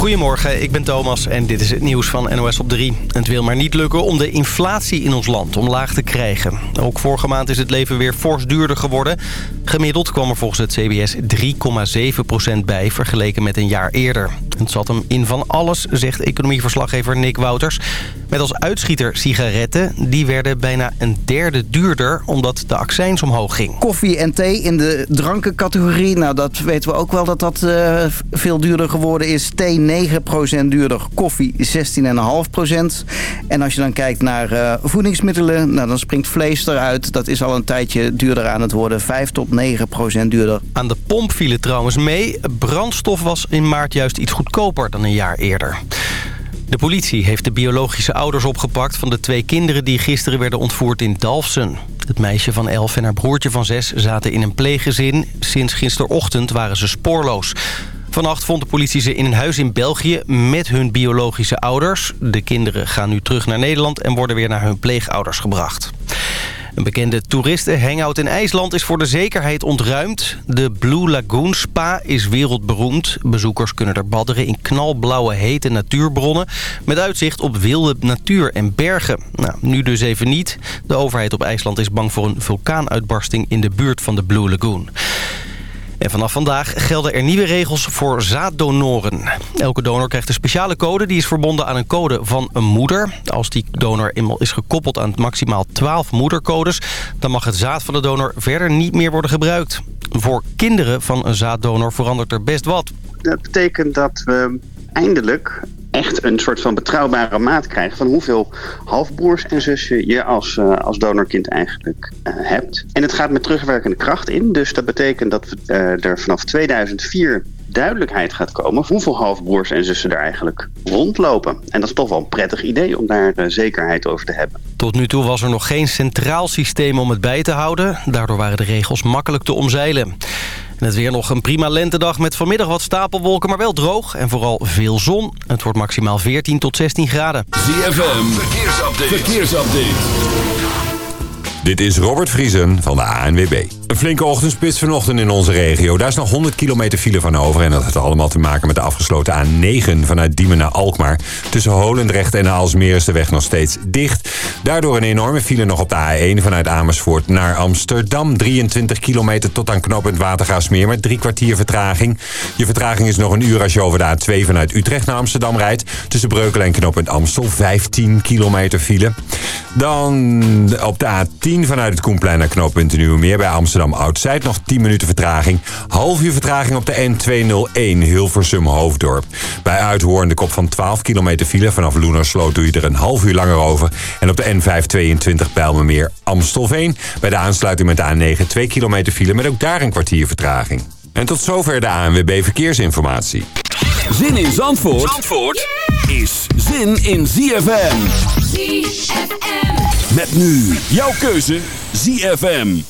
Goedemorgen, ik ben Thomas en dit is het nieuws van NOS op 3. Het wil maar niet lukken om de inflatie in ons land omlaag te krijgen. Ook vorige maand is het leven weer fors duurder geworden. Gemiddeld kwam er volgens het CBS 3,7% bij vergeleken met een jaar eerder. Het zat hem in van alles, zegt economieverslaggever Nick Wouters. Met als uitschieter sigaretten. Die werden bijna een derde duurder omdat de accijns omhoog ging. Koffie en thee in de drankencategorie. Nou, dat weten we ook wel dat dat uh, veel duurder geworden is. Thee 9% duurder, koffie 16,5%. En als je dan kijkt naar uh, voedingsmiddelen, nou, dan springt vlees eruit. Dat is al een tijdje duurder aan het worden. 5 tot 9% duurder. Aan de pomp viel het trouwens mee. Brandstof was in maart juist iets goedkoper dan een jaar eerder. De politie heeft de biologische ouders opgepakt van de twee kinderen die gisteren werden ontvoerd in Dalfsen. Het meisje van 11 en haar broertje van 6 zaten in een pleeggezin. Sinds gisterochtend waren ze spoorloos. Vannacht vond de politie ze in een huis in België met hun biologische ouders. De kinderen gaan nu terug naar Nederland en worden weer naar hun pleegouders gebracht. Een bekende toeristen-hangout in IJsland is voor de zekerheid ontruimd. De Blue Lagoon Spa is wereldberoemd. Bezoekers kunnen er badderen in knalblauwe hete natuurbronnen... met uitzicht op wilde natuur en bergen. Nou, nu dus even niet. De overheid op IJsland is bang voor een vulkaanuitbarsting in de buurt van de Blue Lagoon. En vanaf vandaag gelden er nieuwe regels voor zaaddonoren. Elke donor krijgt een speciale code. Die is verbonden aan een code van een moeder. Als die donor eenmaal is gekoppeld aan maximaal 12 moedercodes... dan mag het zaad van de donor verder niet meer worden gebruikt. Voor kinderen van een zaaddonor verandert er best wat. Dat betekent dat we eindelijk echt een soort van betrouwbare maat krijgen... van hoeveel halfbroers en zussen je als, uh, als donorkind eigenlijk uh, hebt. En het gaat met terugwerkende kracht in. Dus dat betekent dat uh, er vanaf 2004 duidelijkheid gaat komen... hoeveel halfbroers en zussen er eigenlijk rondlopen. En dat is toch wel een prettig idee om daar zekerheid over te hebben. Tot nu toe was er nog geen centraal systeem om het bij te houden. Daardoor waren de regels makkelijk te omzeilen. En het weer nog een prima lentedag met vanmiddag wat stapelwolken, maar wel droog. En vooral veel zon. Het wordt maximaal 14 tot 16 graden. ZFM, verkeersupdate. verkeersupdate. Dit is Robert Vriesen van de ANWB. Een flinke ochtendspits vanochtend in onze regio. Daar is nog 100 kilometer file van over. En dat heeft allemaal te maken met de afgesloten A9 vanuit Diemen naar Alkmaar. Tussen Holendrecht en Aalsmeer is de weg nog steeds dicht. Daardoor een enorme file nog op de A1 vanuit Amersfoort naar Amsterdam. 23 kilometer tot aan knooppunt Watergaasmeer met drie kwartier vertraging. Je vertraging is nog een uur als je over de A2 vanuit Utrecht naar Amsterdam rijdt. Tussen Breukelen en knooppunt Amstel 15 kilometer file. Dan op de A10 vanuit het Koenplein naar knooppunt Nieuwemeer bij Amsterdam Oud-Zuid nog 10 minuten vertraging. Half uur vertraging op de N201 Hilversum Hoofddorp. Bij Uithoorn de kop van 12 kilometer file. Vanaf Loenersloot doe je er een half uur langer over. En op de N522 Bijlmermeer Amstelveen. Bij de aansluiting met de A9 2 kilometer file met ook daar een kwartier vertraging. En tot zover de ANWB Verkeersinformatie. Zin in Zandvoort, Zandvoort is zin in ZFM. ZFM. Met nu jouw keuze ZFM.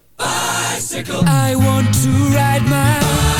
bicycle. I want to ride my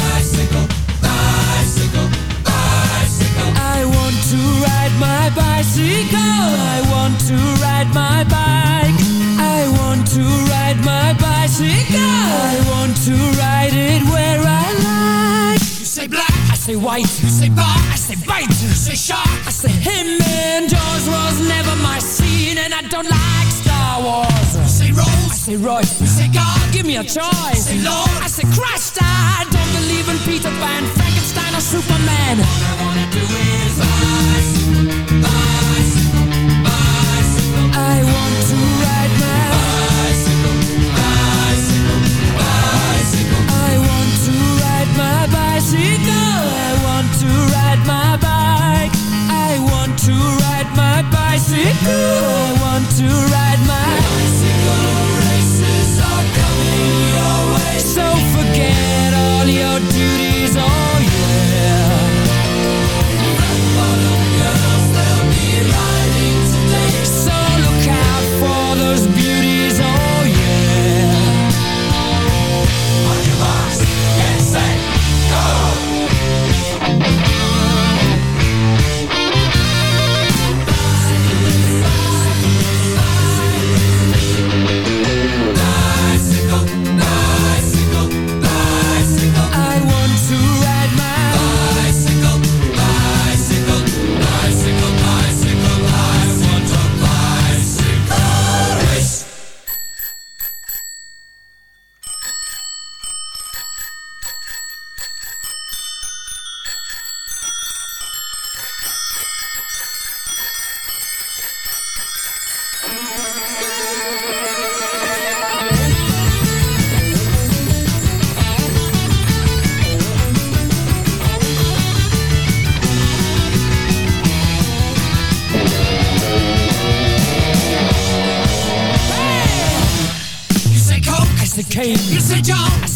bicycle, bicycle, bicycle. I want to ride my bicycle. I want to ride my bike. I want to ride my bicycle. I want to ride it where I like. You say black, I say white. You say bar, I say bite. You say shark, I say him. And Jaws was never my scene, and I don't like Star Wars. You say I say. You say God, give me a choice. Say Lord, I say Christ. I don't believe in Peter Pan, Frankenstein, or Superman. All I wanna do is bicycle, bicycle, bicycle. I want to ride my bicycle, bicycle, bicycle. I want to ride my bicycle. I want to ride my bike. I want to ride my bicycle. I want to ride my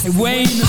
Wayne.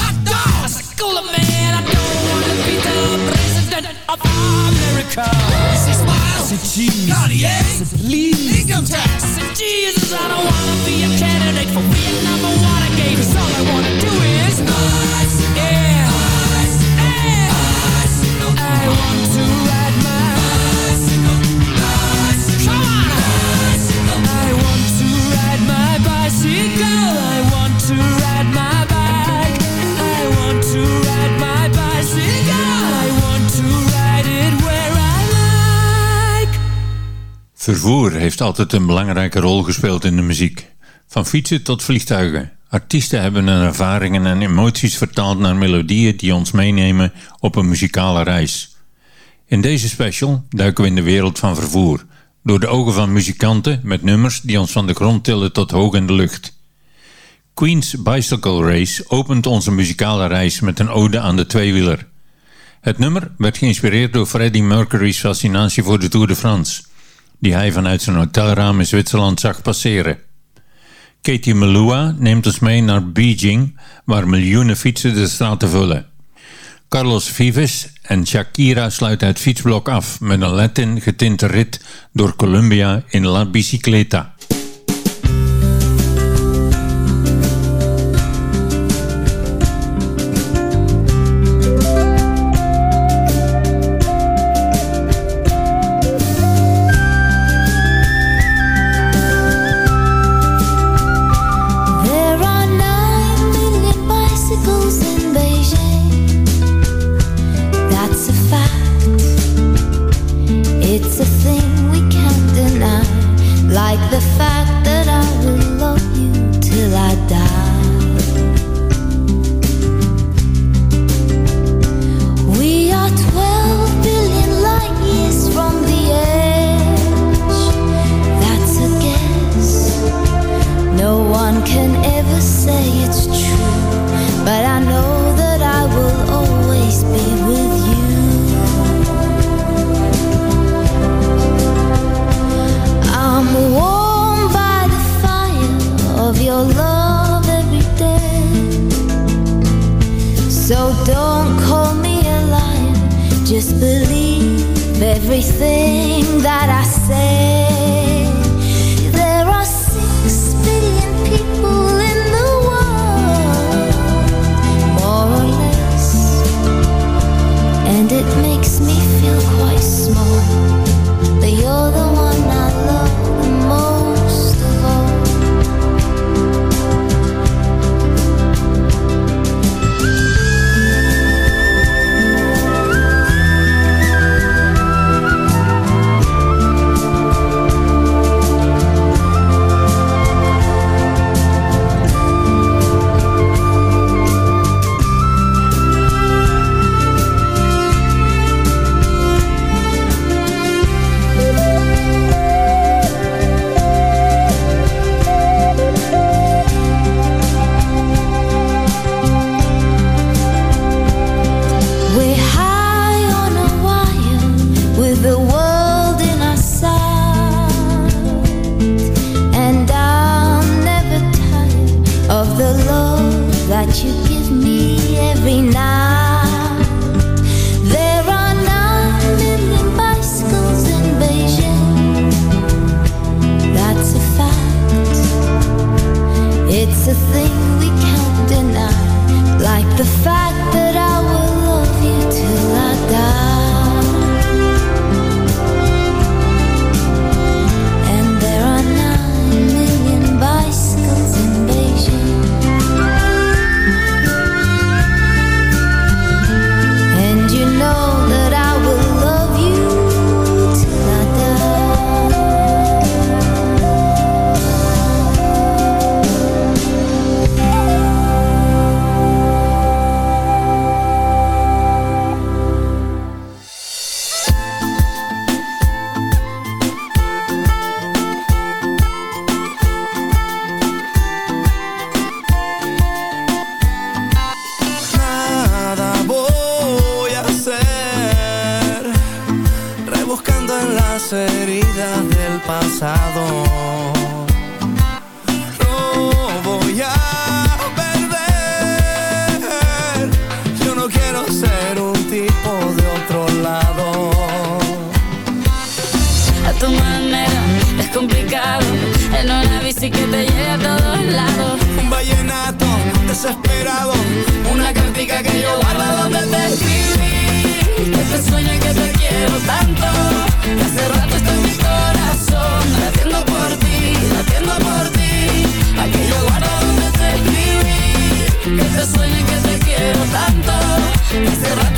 heeft altijd een belangrijke rol gespeeld in de muziek. Van fietsen tot vliegtuigen. Artiesten hebben hun ervaringen en emoties vertaald naar melodieën die ons meenemen op een muzikale reis. In deze special duiken we in de wereld van vervoer. Door de ogen van muzikanten met nummers die ons van de grond tillen tot hoog in de lucht. Queen's Bicycle Race opent onze muzikale reis met een ode aan de tweewieler. Het nummer werd geïnspireerd door Freddie Mercury's fascinatie voor de Tour de France die hij vanuit zijn hotelraam in Zwitserland zag passeren. Katie Melua neemt ons mee naar Beijing, waar miljoenen fietsen de straten vullen. Carlos Vives en Shakira sluiten het fietsblok af met een Latin getinte rit door Colombia in La Bicicleta. a tu manera es complicado. En una bici que te lleve a todos lados. Un vallenato desesperado, una cartica que yo guardo donde te escribí. Que te sueño que te quiero tanto. Que hace rato está en mi corazón, latiendo por ti, latiendo por ti. Aquello guardo donde te escribí. Que te sueño que te quiero tanto. Que hace rato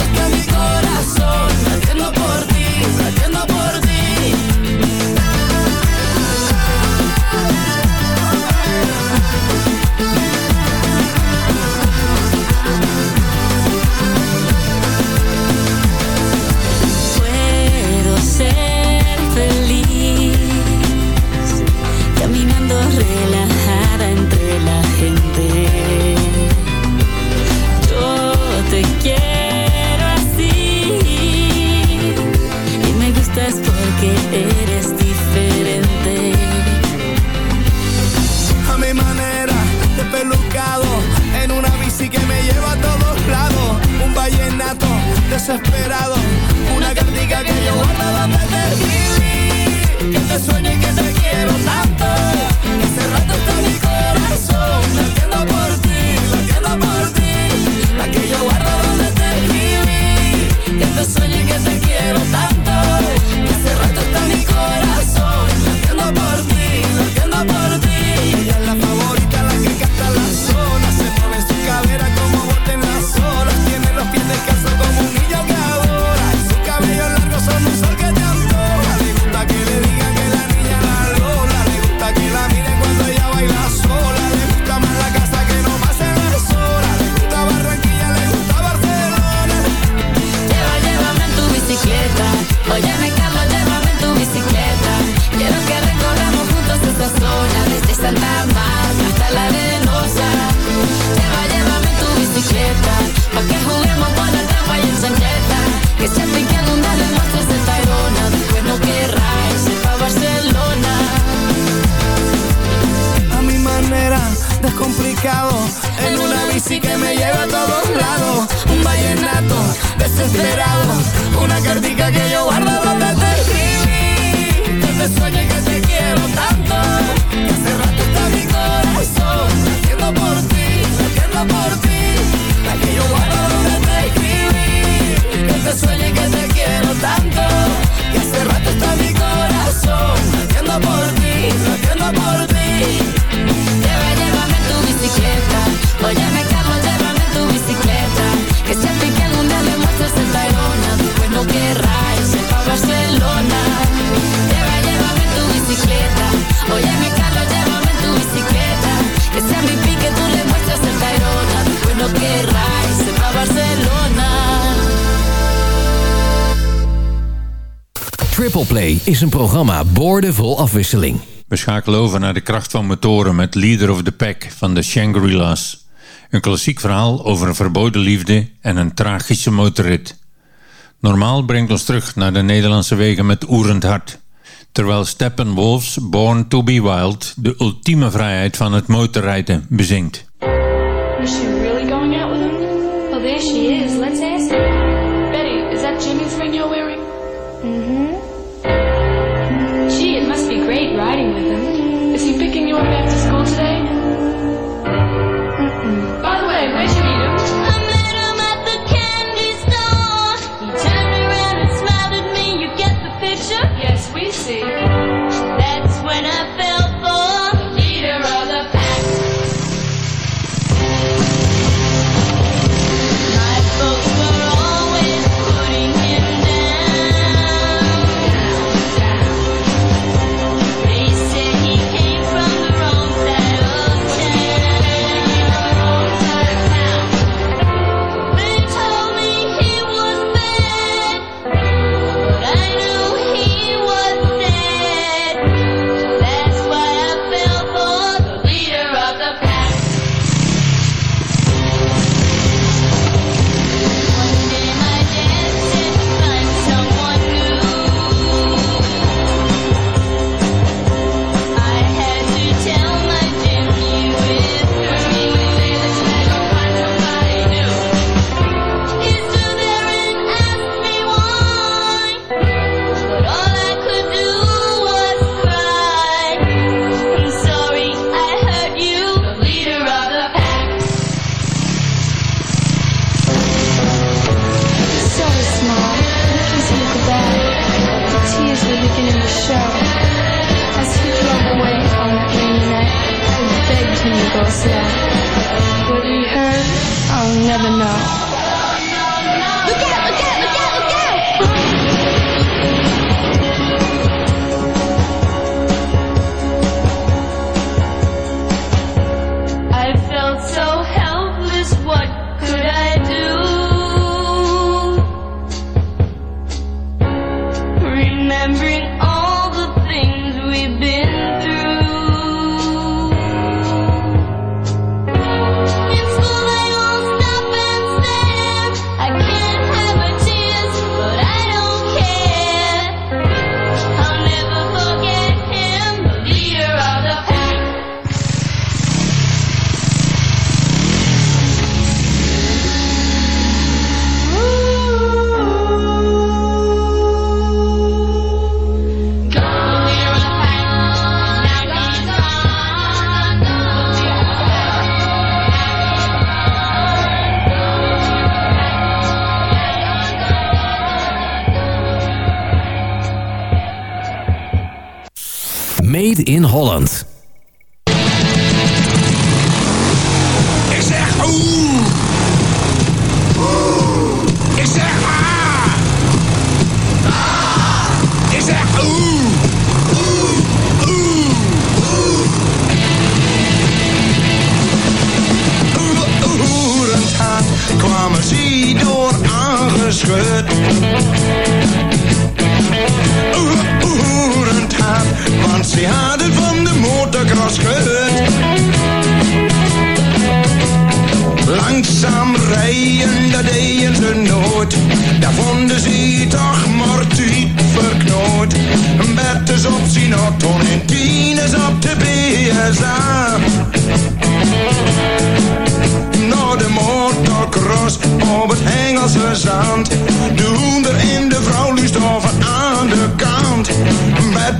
asesinato desesperado. Una cartica que yo guardo donde te Que te sueño y que te quiero tanto. Que hace rato is een programma boordevol afwisseling. We schakelen over naar de kracht van motoren met Leader of the Pack van de Shangri-La's. Een klassiek verhaal over een verboden liefde en een tragische motorrit. Normaal brengt ons terug naar de Nederlandse wegen met oerend hart. Terwijl Steppenwolf's Born to be Wild de ultieme vrijheid van het motorrijden bezingt. Is is.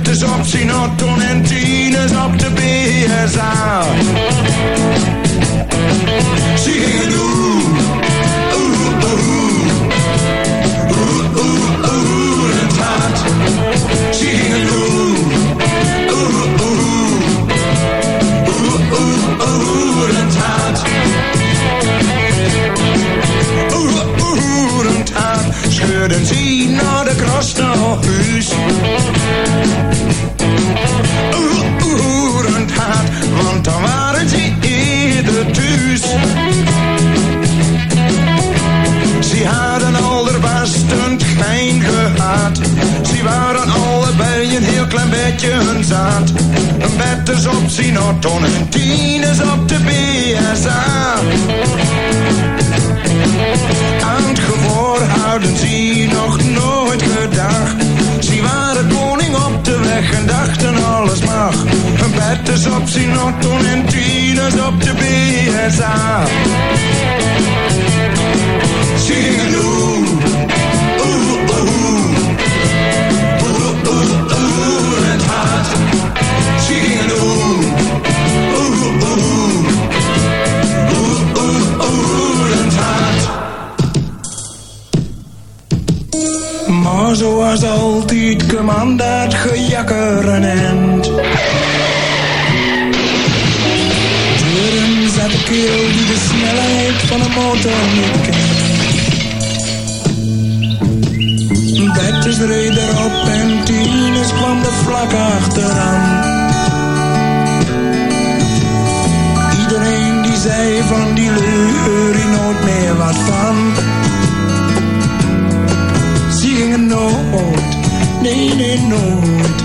Betters op auto en tieners op de BSA. Een betters op zijn auto en tieners op de BSA. Aan het gevoor houden ze nog nooit gedacht. Ze waren koning op de weg en dachten alles mag. Een betters op zijn en tieners op de BSA. Ze Maar zoals altijd kwam dat gejakker een. Deuren zat de keel die de snelheid van een motor niet kent. Betters reed erop en Tines kwam er vlak achteraan. Zei van die leur hier nooit meer wat van. Ze gingen nooit, nee nee nooit,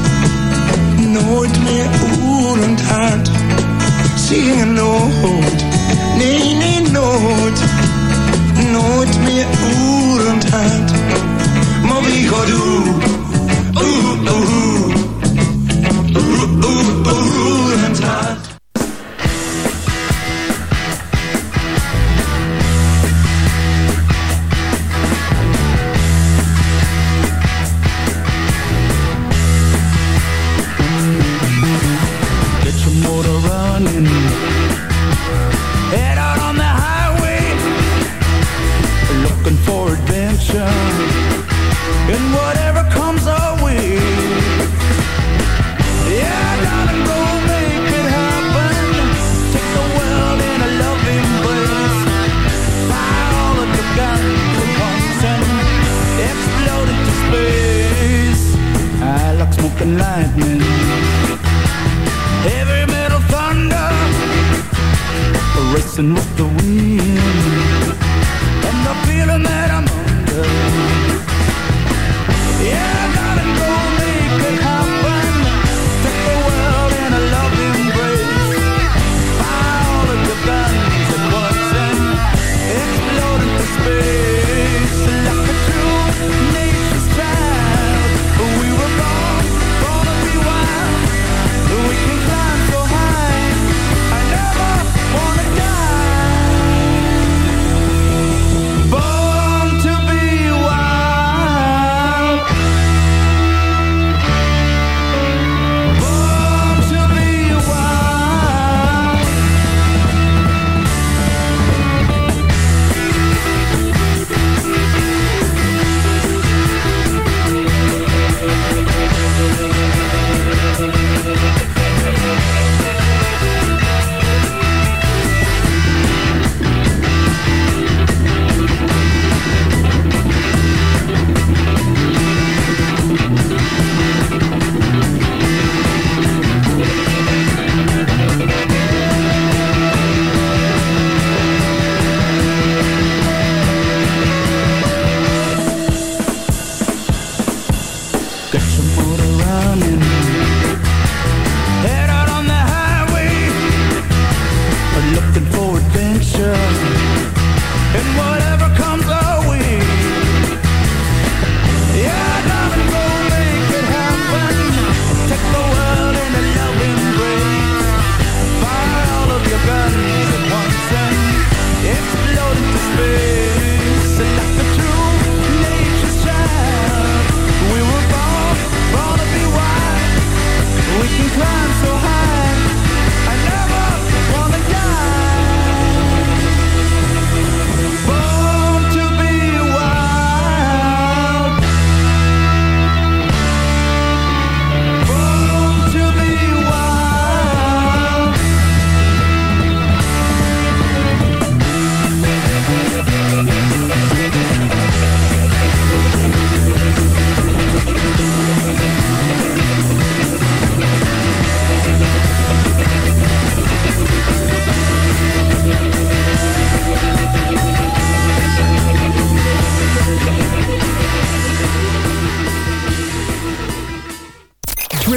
nooit meer oerend hard. Ze gingen nooit, nee nee nooit, nooit meer oerend hard. Maar wie gaat doen? Oeh, oeh,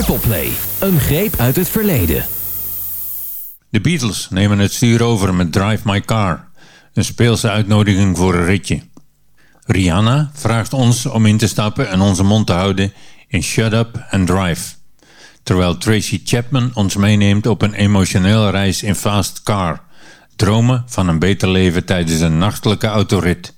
Toplay. Een greep uit het verleden. De Beatles nemen het stuur over met Drive My Car. Een speelse uitnodiging voor een ritje. Rihanna vraagt ons om in te stappen en onze mond te houden in Shut Up and Drive. Terwijl Tracy Chapman ons meeneemt op een emotionele reis in Fast Car. Dromen van een beter leven tijdens een nachtelijke autorit.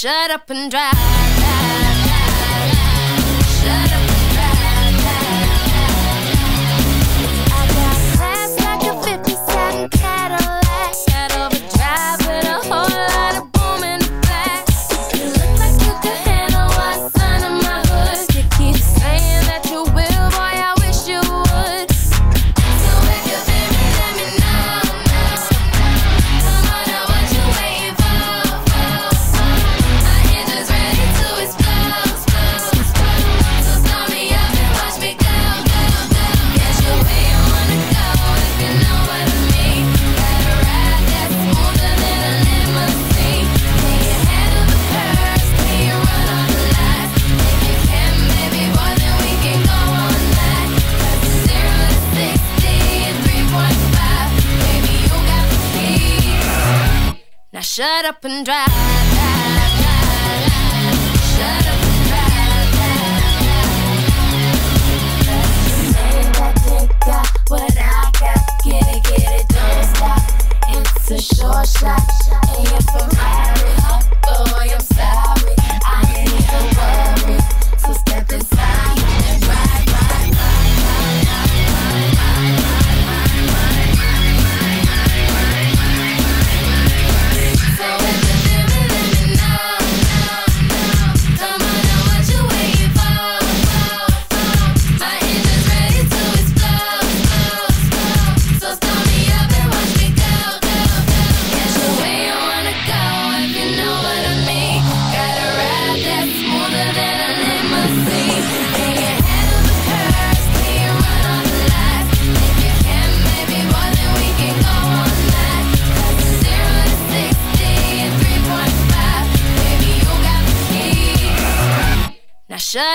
shut up and drive. up and drive.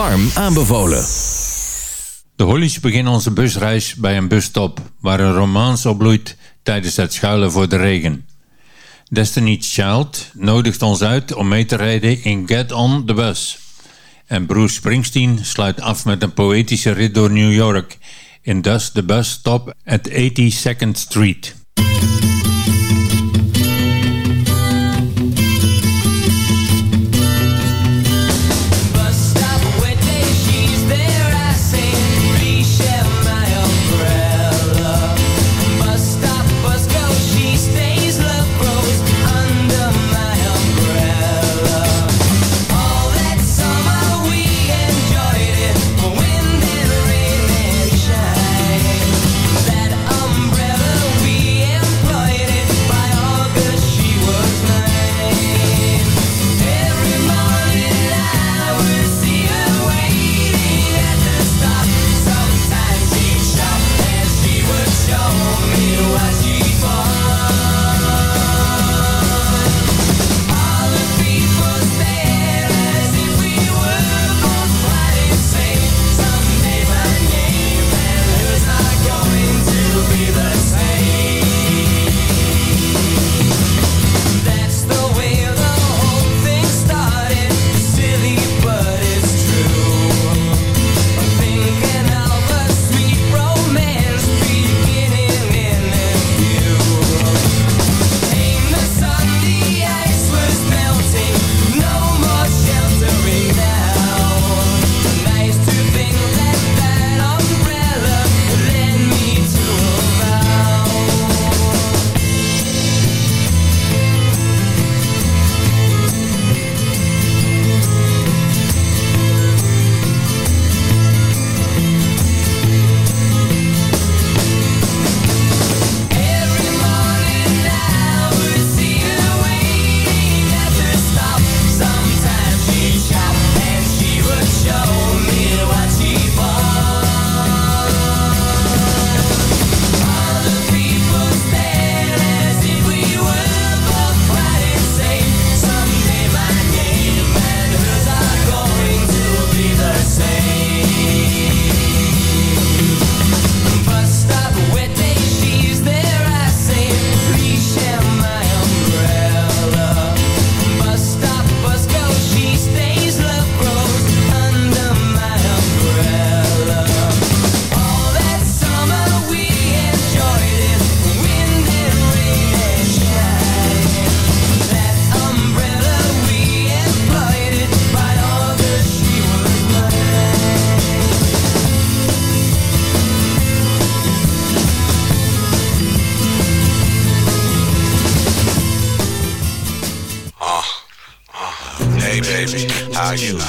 Aanbevolen. De Hollies beginnen onze busreis bij een busstop... waar een romance opbloeit tijdens het schuilen voor de regen. Destiny's Child nodigt ons uit om mee te rijden in Get On The Bus. En Bruce Springsteen sluit af met een poëtische rit door New York... in Thus the Bus Stop at 82nd Street.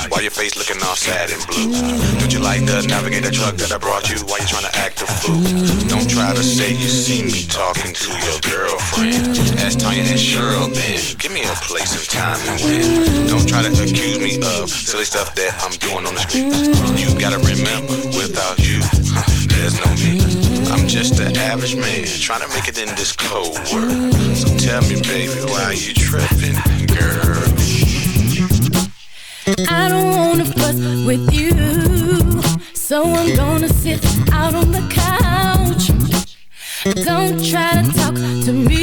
Why your face looking all sad and blue? Would you like to navigate the truck that I brought you? Why you trying to act a fool? Don't try to say you see me talking to your girlfriend. Ask Tanya and Cheryl then. Give me a place and time and when. Don't try to accuse me of silly stuff that I'm doing on the street. You gotta remember, without you, there's no me. I'm just an average man trying to make it in this cold world. So tell me, baby, why you tripping, So I'm gonna sit out on the couch. Don't try to talk to me.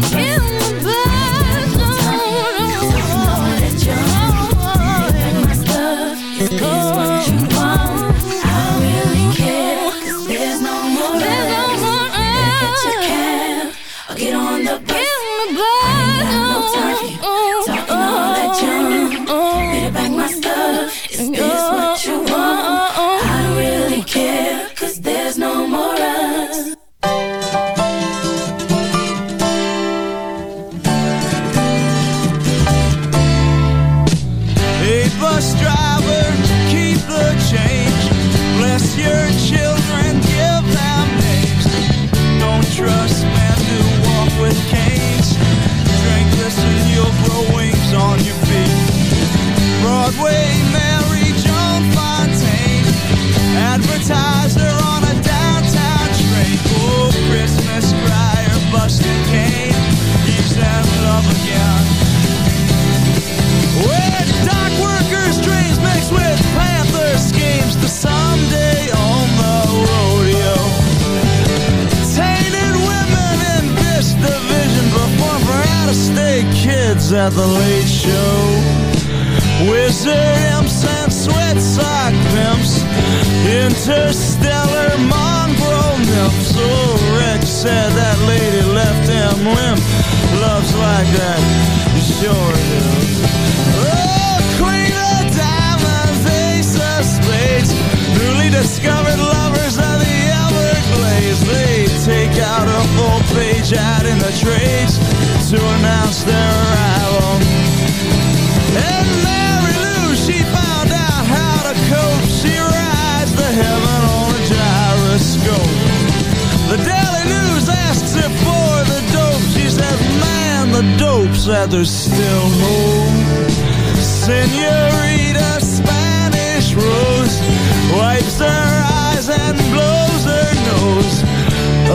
Damn. Dope there's still hope. Senorita Spanish Rose wipes her eyes and blows her nose.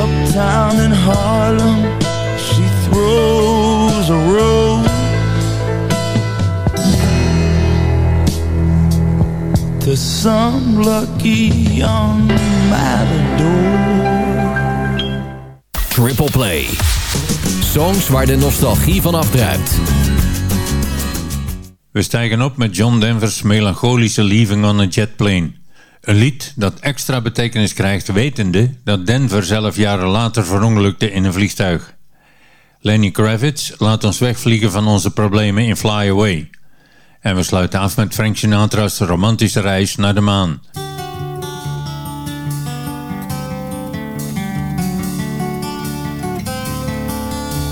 Uptown in Harlem, she throws a rose. to some lucky young matador. Triple Play. Songs waar de nostalgie van afdruipt. We stijgen op met John Denver's melancholische Leaving on a Jet Plane. Een lied dat extra betekenis krijgt wetende dat Denver zelf jaren later verongelukte in een vliegtuig. Lenny Kravitz laat ons wegvliegen van onze problemen in Fly Away. En we sluiten af met Frank Sinatra's romantische reis naar de maan.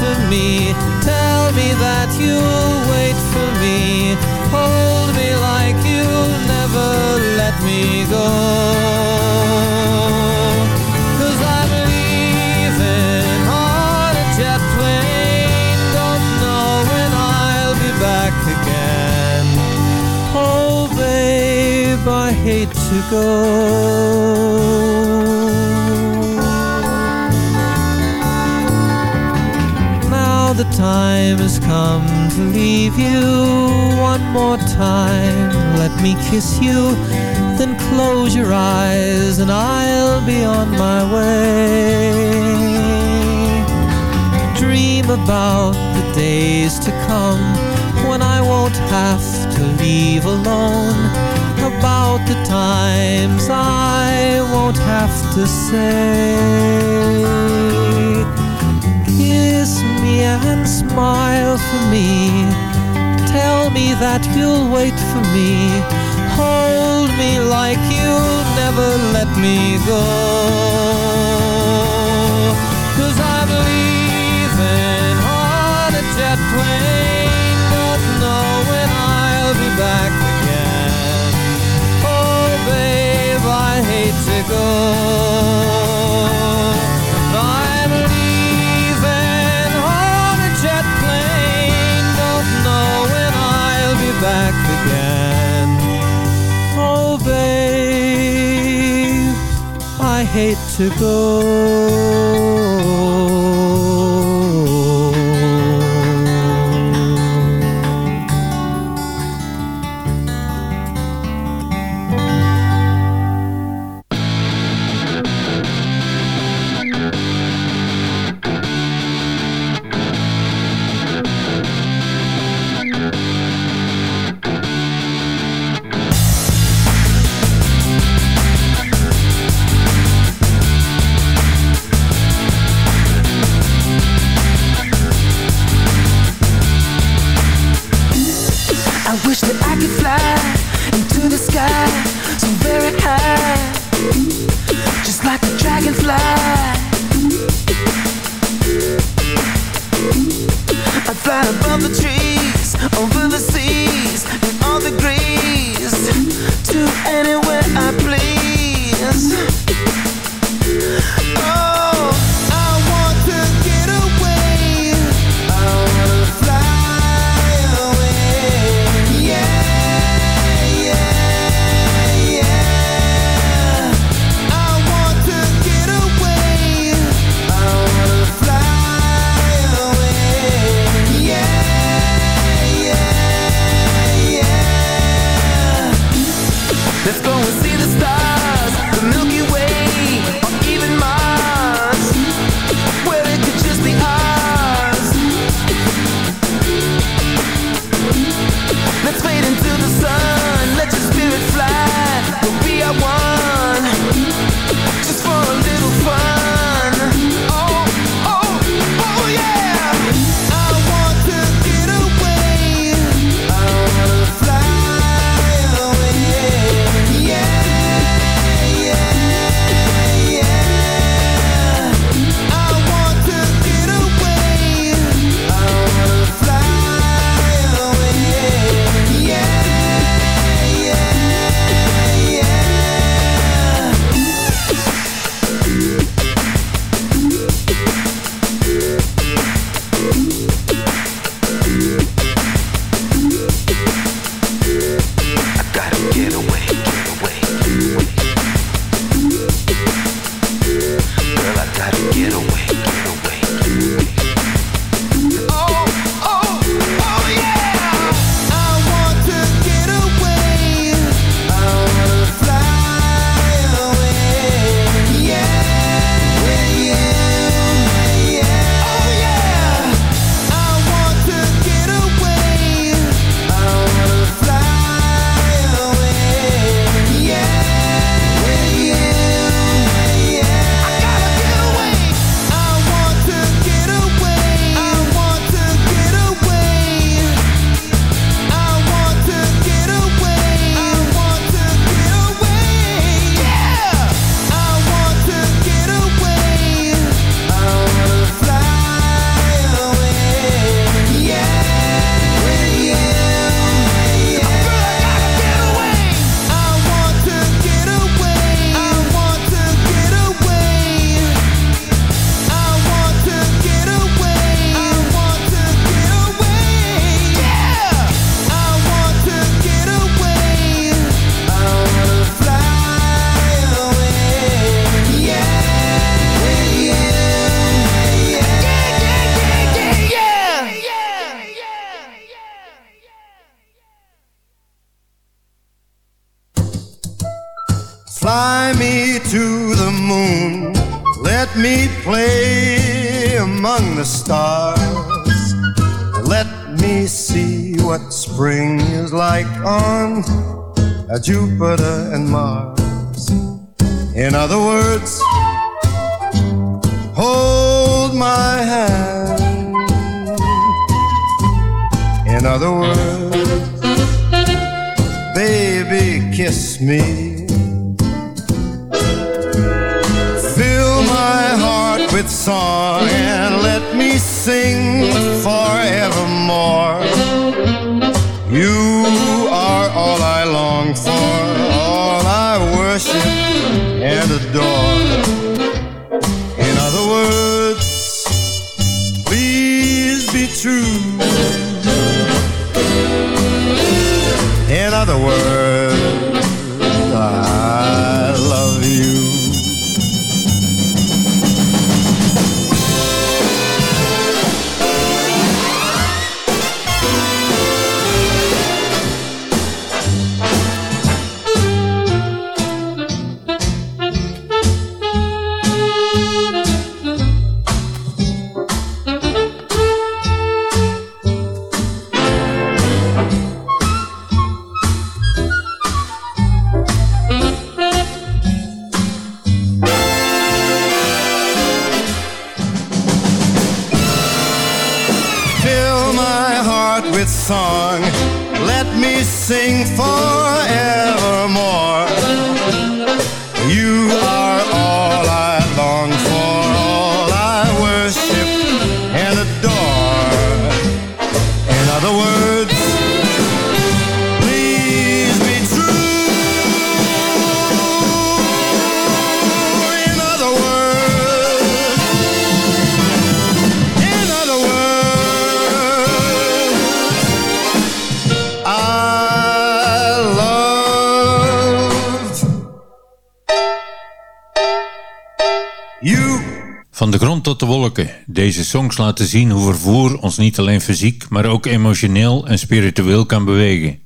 For me. Tell me that you'll wait for me. Hold me like you'll never let me go. I'm leaving on time has come to leave you one more time. Let me kiss you, then close your eyes, and I'll be on my way. Dream about the days to come when I won't have to leave alone. About the times I won't have to say. And smile for me. Tell me that you'll wait for me. Hold me like you'll never let me go. Cause I'm leaving on a jet plane. Don't know when I'll be back to go. Jupiter and Mars. In other words, hold my hand. In other words, baby, kiss me. Songs laten zien hoe vervoer ons niet alleen fysiek, maar ook emotioneel en spiritueel kan bewegen.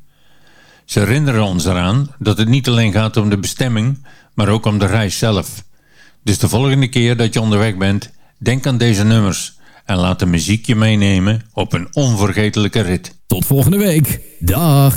Ze herinneren ons eraan dat het niet alleen gaat om de bestemming, maar ook om de reis zelf. Dus de volgende keer dat je onderweg bent, denk aan deze nummers en laat de muziek je meenemen op een onvergetelijke rit. Tot volgende week. Dag.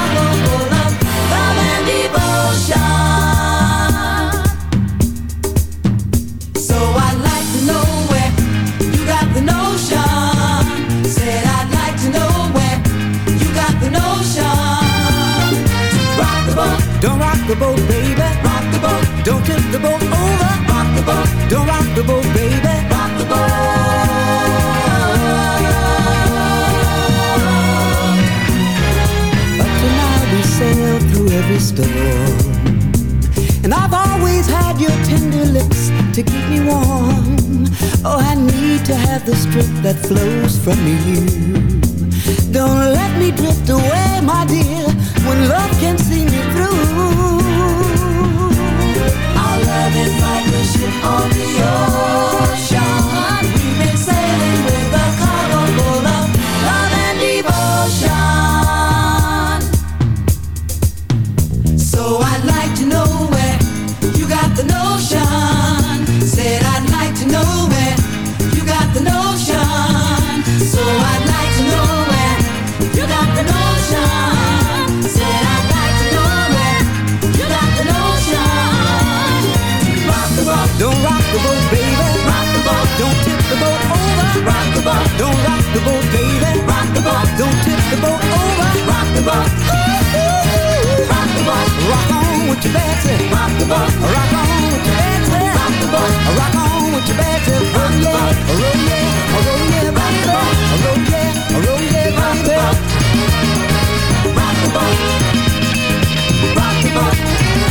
the boat, baby. rock the boat, Don't tip the boat over. rock the boat, Don't rock the boat, baby. rock the boat. Up to now we sailed through every storm And I've always had your tender lips to keep me warm Oh, I need to have the strength that flows from you Don't let me drift away, my dear When love can see me through A ship on the rock the boat, Don't rock the boat, baby. Rock the boat, Don't tip the boat over. Rock the boat, rock the boat, Rock on with your Betsy rock the boat, Rock on with your Betsy rock the boat, Rock on with your Betsy Roll yeah, roll yeah, roll yeah, baby Roll yeah, roll yeah, baby rock the boat, rock the boat,